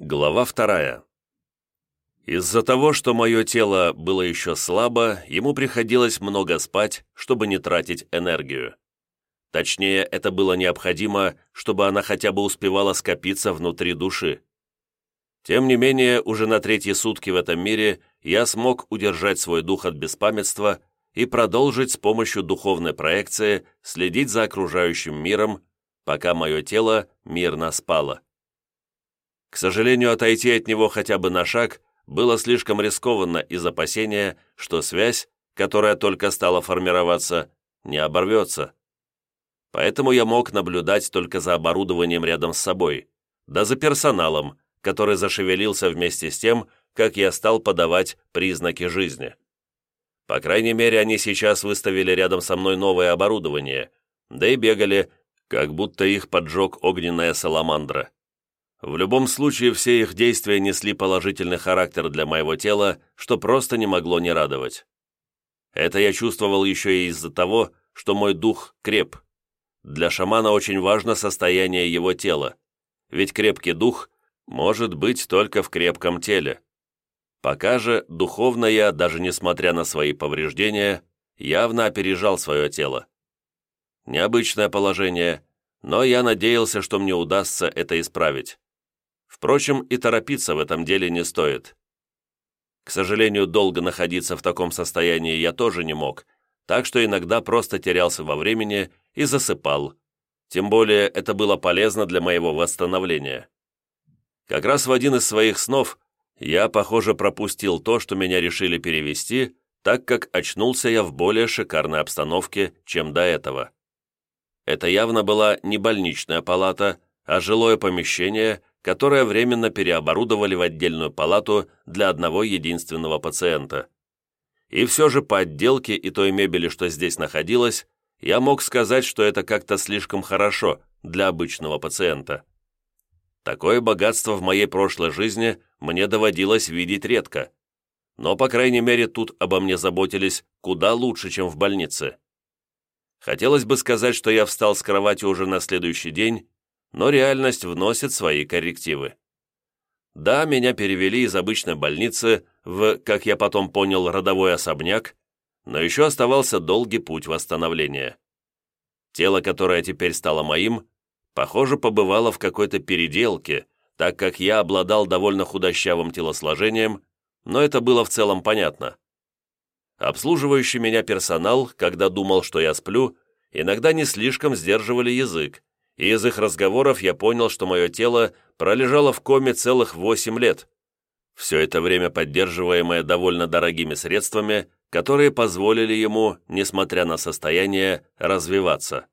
Глава вторая. Из-за того, что мое тело было еще слабо, ему приходилось много спать, чтобы не тратить энергию. Точнее, это было необходимо, чтобы она хотя бы успевала скопиться внутри души. Тем не менее, уже на третьи сутки в этом мире я смог удержать свой дух от беспамятства и продолжить с помощью духовной проекции следить за окружающим миром, пока мое тело мирно спало. Сожалению, отойти от него хотя бы на шаг было слишком рискованно из опасения, что связь, которая только стала формироваться, не оборвется. Поэтому я мог наблюдать только за оборудованием рядом с собой, да за персоналом, который зашевелился вместе с тем, как я стал подавать признаки жизни. По крайней мере, они сейчас выставили рядом со мной новое оборудование, да и бегали, как будто их поджег огненная саламандра. В любом случае, все их действия несли положительный характер для моего тела, что просто не могло не радовать. Это я чувствовал еще и из-за того, что мой дух креп. Для шамана очень важно состояние его тела, ведь крепкий дух может быть только в крепком теле. Пока же, духовно я, даже несмотря на свои повреждения, явно опережал свое тело. Необычное положение, но я надеялся, что мне удастся это исправить. Впрочем, и торопиться в этом деле не стоит. К сожалению, долго находиться в таком состоянии я тоже не мог, так что иногда просто терялся во времени и засыпал. Тем более это было полезно для моего восстановления. Как раз в один из своих снов я, похоже, пропустил то, что меня решили перевести, так как очнулся я в более шикарной обстановке, чем до этого. Это явно была не больничная палата, а жилое помещение, которое временно переоборудовали в отдельную палату для одного единственного пациента. И все же по отделке и той мебели, что здесь находилось, я мог сказать, что это как-то слишком хорошо для обычного пациента. Такое богатство в моей прошлой жизни мне доводилось видеть редко. Но, по крайней мере, тут обо мне заботились куда лучше, чем в больнице. Хотелось бы сказать, что я встал с кровати уже на следующий день но реальность вносит свои коррективы. Да, меня перевели из обычной больницы в, как я потом понял, родовой особняк, но еще оставался долгий путь восстановления. Тело, которое теперь стало моим, похоже, побывало в какой-то переделке, так как я обладал довольно худощавым телосложением, но это было в целом понятно. Обслуживающий меня персонал, когда думал, что я сплю, иногда не слишком сдерживали язык, и из их разговоров я понял, что мое тело пролежало в коме целых восемь лет. Все это время поддерживаемое довольно дорогими средствами, которые позволили ему, несмотря на состояние, развиваться.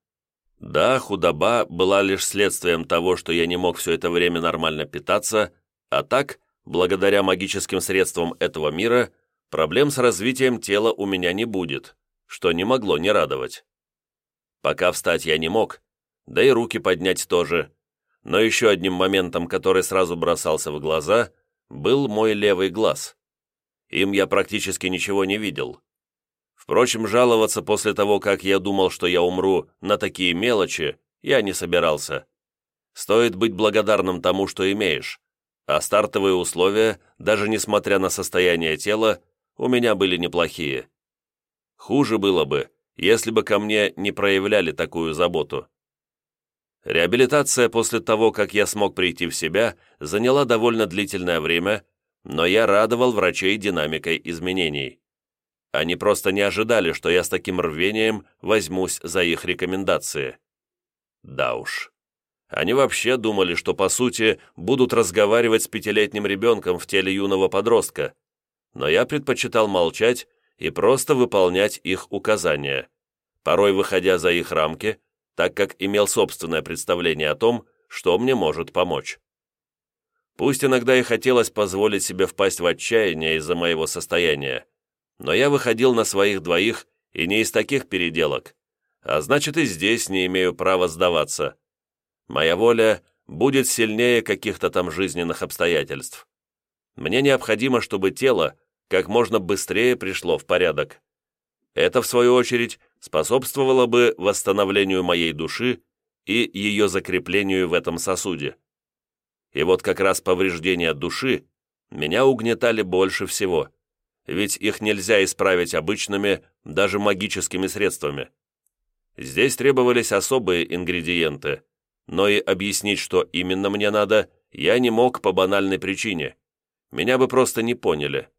Да, худоба была лишь следствием того, что я не мог все это время нормально питаться, а так, благодаря магическим средствам этого мира, проблем с развитием тела у меня не будет, что не могло не радовать. Пока встать я не мог, да и руки поднять тоже. Но еще одним моментом, который сразу бросался в глаза, был мой левый глаз. Им я практически ничего не видел. Впрочем, жаловаться после того, как я думал, что я умру на такие мелочи, я не собирался. Стоит быть благодарным тому, что имеешь. А стартовые условия, даже несмотря на состояние тела, у меня были неплохие. Хуже было бы, если бы ко мне не проявляли такую заботу. Реабилитация после того, как я смог прийти в себя, заняла довольно длительное время, но я радовал врачей динамикой изменений. Они просто не ожидали, что я с таким рвением возьмусь за их рекомендации. Да уж. Они вообще думали, что, по сути, будут разговаривать с пятилетним ребенком в теле юного подростка. Но я предпочитал молчать и просто выполнять их указания, порой выходя за их рамки, так как имел собственное представление о том, что мне может помочь. Пусть иногда и хотелось позволить себе впасть в отчаяние из-за моего состояния, но я выходил на своих двоих и не из таких переделок, а значит и здесь не имею права сдаваться. Моя воля будет сильнее каких-то там жизненных обстоятельств. Мне необходимо, чтобы тело как можно быстрее пришло в порядок. Это, в свою очередь, способствовало бы восстановлению моей души и ее закреплению в этом сосуде. И вот как раз повреждения души меня угнетали больше всего, ведь их нельзя исправить обычными, даже магическими средствами. Здесь требовались особые ингредиенты, но и объяснить, что именно мне надо, я не мог по банальной причине. Меня бы просто не поняли.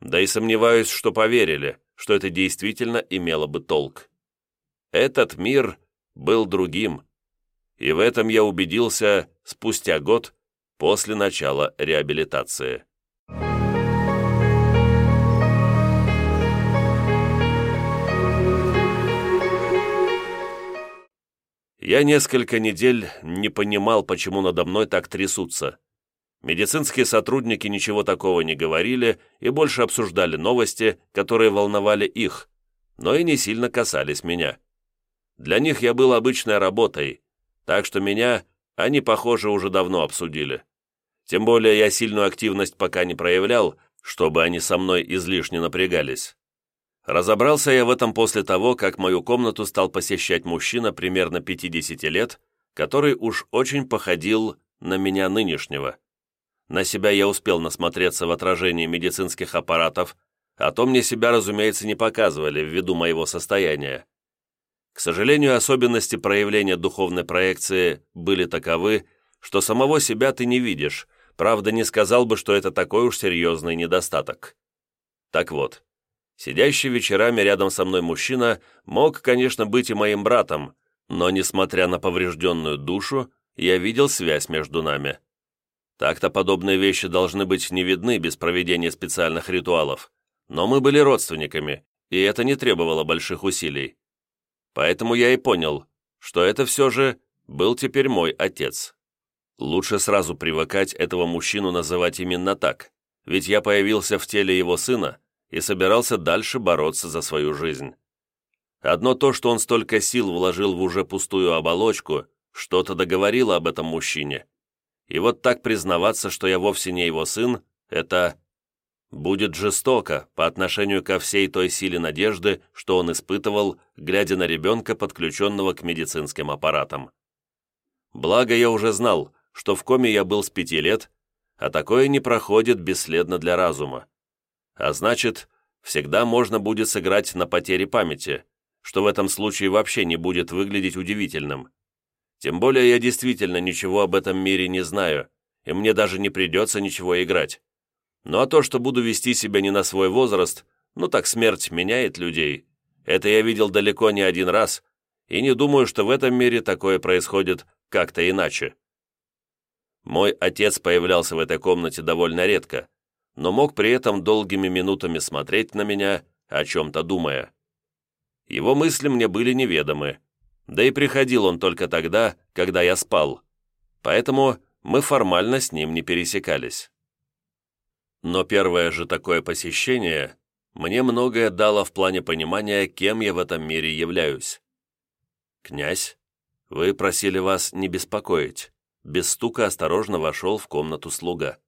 Да и сомневаюсь, что поверили, что это действительно имело бы толк. Этот мир был другим, и в этом я убедился спустя год после начала реабилитации. Я несколько недель не понимал, почему надо мной так трясутся. Медицинские сотрудники ничего такого не говорили и больше обсуждали новости, которые волновали их, но и не сильно касались меня. Для них я был обычной работой, так что меня они, похоже, уже давно обсудили. Тем более я сильную активность пока не проявлял, чтобы они со мной излишне напрягались. Разобрался я в этом после того, как мою комнату стал посещать мужчина примерно 50 лет, который уж очень походил на меня нынешнего. На себя я успел насмотреться в отражении медицинских аппаратов, а то мне себя, разумеется, не показывали ввиду моего состояния. К сожалению, особенности проявления духовной проекции были таковы, что самого себя ты не видишь, правда, не сказал бы, что это такой уж серьезный недостаток. Так вот, сидящий вечерами рядом со мной мужчина мог, конечно, быть и моим братом, но, несмотря на поврежденную душу, я видел связь между нами. Так-то подобные вещи должны быть не видны без проведения специальных ритуалов, но мы были родственниками, и это не требовало больших усилий. Поэтому я и понял, что это все же был теперь мой отец. Лучше сразу привыкать этого мужчину называть именно так, ведь я появился в теле его сына и собирался дальше бороться за свою жизнь. Одно то, что он столько сил вложил в уже пустую оболочку, что-то договорило об этом мужчине. И вот так признаваться, что я вовсе не его сын, это будет жестоко по отношению ко всей той силе надежды, что он испытывал, глядя на ребенка, подключенного к медицинским аппаратам. Благо я уже знал, что в коме я был с пяти лет, а такое не проходит бесследно для разума. А значит, всегда можно будет сыграть на потере памяти, что в этом случае вообще не будет выглядеть удивительным. Тем более я действительно ничего об этом мире не знаю, и мне даже не придется ничего играть. Ну а то, что буду вести себя не на свой возраст, ну так смерть меняет людей. Это я видел далеко не один раз, и не думаю, что в этом мире такое происходит как-то иначе. Мой отец появлялся в этой комнате довольно редко, но мог при этом долгими минутами смотреть на меня, о чем-то думая. Его мысли мне были неведомы, да и приходил он только тогда, когда я спал, поэтому мы формально с ним не пересекались. Но первое же такое посещение мне многое дало в плане понимания, кем я в этом мире являюсь. «Князь, вы просили вас не беспокоить». Без стука осторожно вошел в комнату слуга.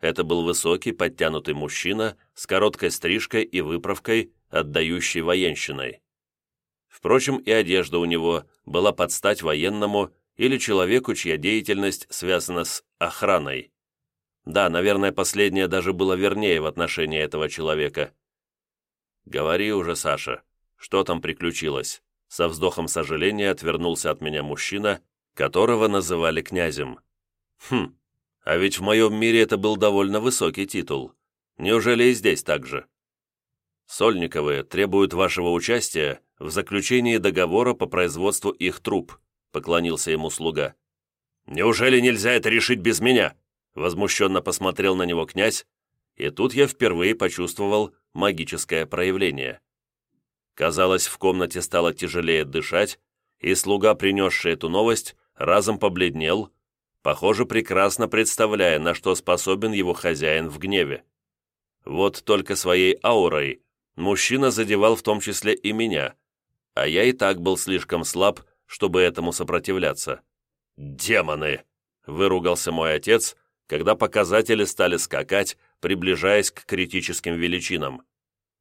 Это был высокий, подтянутый мужчина с короткой стрижкой и выправкой, отдающей военщиной. Впрочем, и одежда у него была под стать военному или человеку, чья деятельность связана с охраной. Да, наверное, последнее даже было вернее в отношении этого человека. «Говори уже, Саша, что там приключилось?» Со вздохом сожаления отвернулся от меня мужчина, которого называли князем. «Хм, а ведь в моем мире это был довольно высокий титул. Неужели и здесь так же?» «Сольниковы требуют вашего участия в заключении договора по производству их труб», поклонился ему слуга. «Неужели нельзя это решить без меня?» Возмущенно посмотрел на него князь, и тут я впервые почувствовал магическое проявление. Казалось, в комнате стало тяжелее дышать, и слуга, принесший эту новость, разом побледнел, похоже, прекрасно представляя, на что способен его хозяин в гневе. Вот только своей аурой мужчина задевал в том числе и меня, а я и так был слишком слаб, чтобы этому сопротивляться. «Демоны!» — выругался мой отец, когда показатели стали скакать, приближаясь к критическим величинам.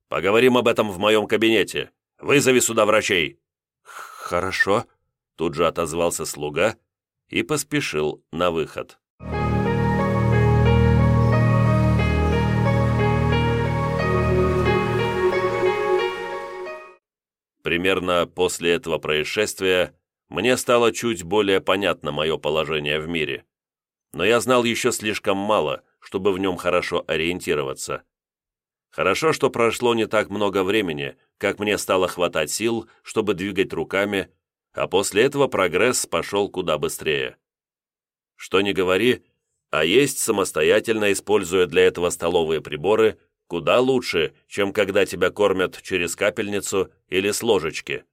«Поговорим об этом в моем кабинете. Вызови сюда врачей». «Хорошо», — тут же отозвался слуга и поспешил на выход. Примерно после этого происшествия мне стало чуть более понятно мое положение в мире. Но я знал еще слишком мало, чтобы в нем хорошо ориентироваться. Хорошо, что прошло не так много времени, как мне стало хватать сил, чтобы двигать руками, а после этого прогресс пошел куда быстрее. Что ни говори, а есть самостоятельно, используя для этого столовые приборы, куда лучше, чем когда тебя кормят через капельницу или с ложечки.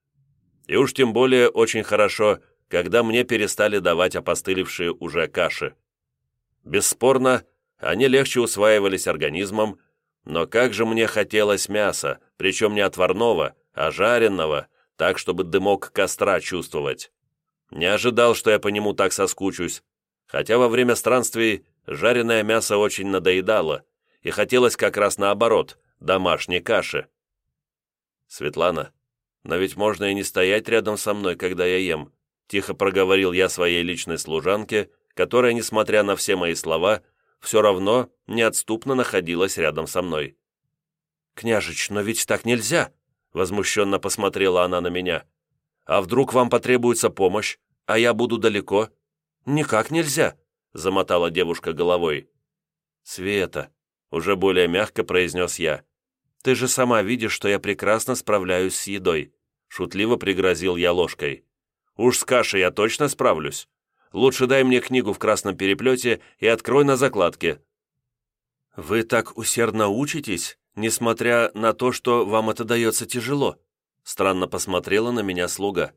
И уж тем более очень хорошо, когда мне перестали давать опостылевшие уже каши. Бесспорно, они легче усваивались организмом, но как же мне хотелось мяса, причем не отварного, а жареного, так, чтобы дымок костра чувствовать. Не ожидал, что я по нему так соскучусь, хотя во время странствий жареное мясо очень надоедало, и хотелось как раз наоборот, домашней каши. «Светлана, но ведь можно и не стоять рядом со мной, когда я ем», тихо проговорил я своей личной служанке, которая, несмотря на все мои слова, все равно неотступно находилась рядом со мной. «Княжич, но ведь так нельзя!» Возмущенно посмотрела она на меня. «А вдруг вам потребуется помощь, а я буду далеко?» «Никак нельзя», — замотала девушка головой. «Света», — уже более мягко произнес я, «ты же сама видишь, что я прекрасно справляюсь с едой», — шутливо пригрозил я ложкой. «Уж с кашей я точно справлюсь. Лучше дай мне книгу в красном переплете и открой на закладке». «Вы так усердно учитесь, несмотря на то, что вам это дается тяжело», странно посмотрела на меня слуга.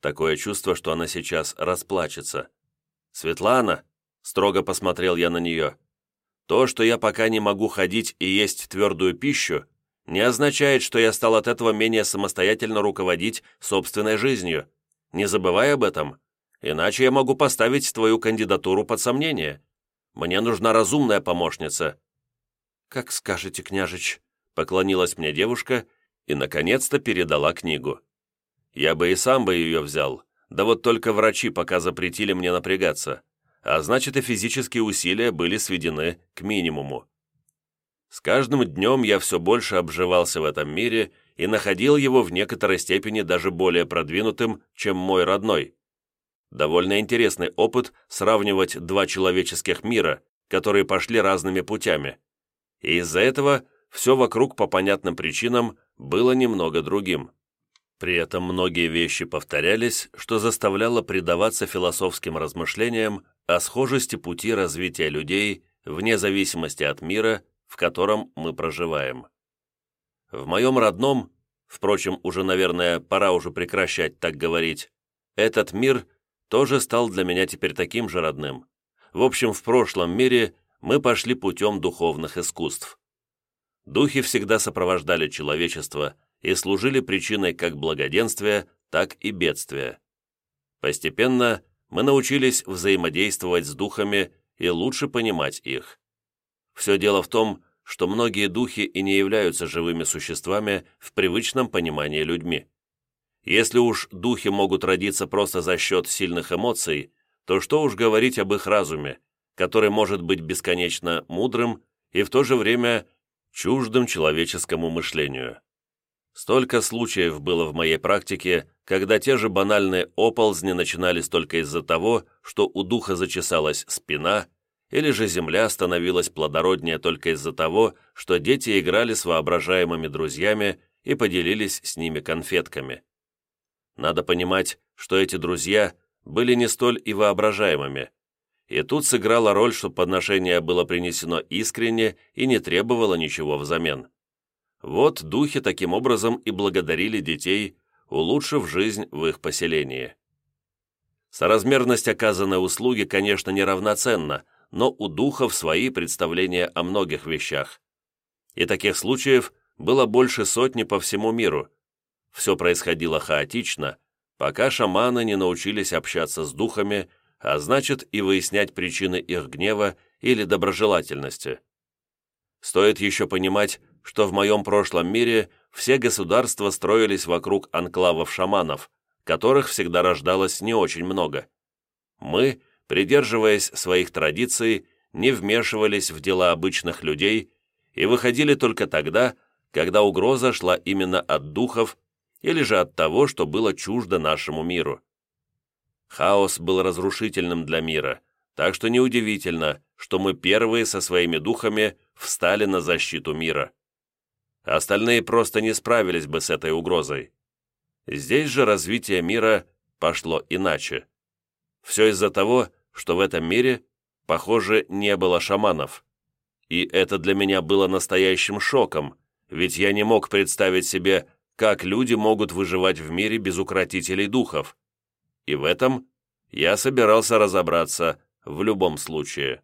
Такое чувство, что она сейчас расплачется. «Светлана», — строго посмотрел я на нее, «то, что я пока не могу ходить и есть твердую пищу, не означает, что я стал от этого менее самостоятельно руководить собственной жизнью. Не забывай об этом. Иначе я могу поставить твою кандидатуру под сомнение. Мне нужна разумная помощница». «Как скажете, княжич», — поклонилась мне девушка и, наконец-то, передала книгу. Я бы и сам бы ее взял, да вот только врачи пока запретили мне напрягаться, а значит и физические усилия были сведены к минимуму. С каждым днем я все больше обживался в этом мире и находил его в некоторой степени даже более продвинутым, чем мой родной. Довольно интересный опыт сравнивать два человеческих мира, которые пошли разными путями. И из-за этого все вокруг по понятным причинам было немного другим. При этом многие вещи повторялись, что заставляло предаваться философским размышлениям о схожести пути развития людей вне зависимости от мира, в котором мы проживаем. В моем родном, впрочем, уже, наверное, пора уже прекращать так говорить, этот мир – тоже стал для меня теперь таким же родным. В общем, в прошлом мире мы пошли путем духовных искусств. Духи всегда сопровождали человечество и служили причиной как благоденствия, так и бедствия. Постепенно мы научились взаимодействовать с духами и лучше понимать их. Все дело в том, что многие духи и не являются живыми существами в привычном понимании людьми. Если уж духи могут родиться просто за счет сильных эмоций, то что уж говорить об их разуме, который может быть бесконечно мудрым и в то же время чуждым человеческому мышлению. Столько случаев было в моей практике, когда те же банальные оползни начинались только из-за того, что у духа зачесалась спина, или же земля становилась плодороднее только из-за того, что дети играли с воображаемыми друзьями и поделились с ними конфетками. Надо понимать, что эти друзья были не столь и воображаемыми. И тут сыграла роль, что подношение было принесено искренне и не требовало ничего взамен. Вот духи таким образом и благодарили детей, улучшив жизнь в их поселении. Соразмерность оказанной услуги, конечно, неравноценна, но у духов свои представления о многих вещах. И таких случаев было больше сотни по всему миру, все происходило хаотично, пока шаманы не научились общаться с духами, а значит и выяснять причины их гнева или доброжелательности. Стоит еще понимать, что в моем прошлом мире все государства строились вокруг анклавов шаманов, которых всегда рождалось не очень много. Мы, придерживаясь своих традиций, не вмешивались в дела обычных людей и выходили только тогда, когда угроза шла именно от духов или же от того, что было чуждо нашему миру. Хаос был разрушительным для мира, так что неудивительно, что мы первые со своими духами встали на защиту мира. Остальные просто не справились бы с этой угрозой. Здесь же развитие мира пошло иначе. Все из-за того, что в этом мире, похоже, не было шаманов. И это для меня было настоящим шоком, ведь я не мог представить себе, как люди могут выживать в мире без укротителей духов. И в этом я собирался разобраться в любом случае.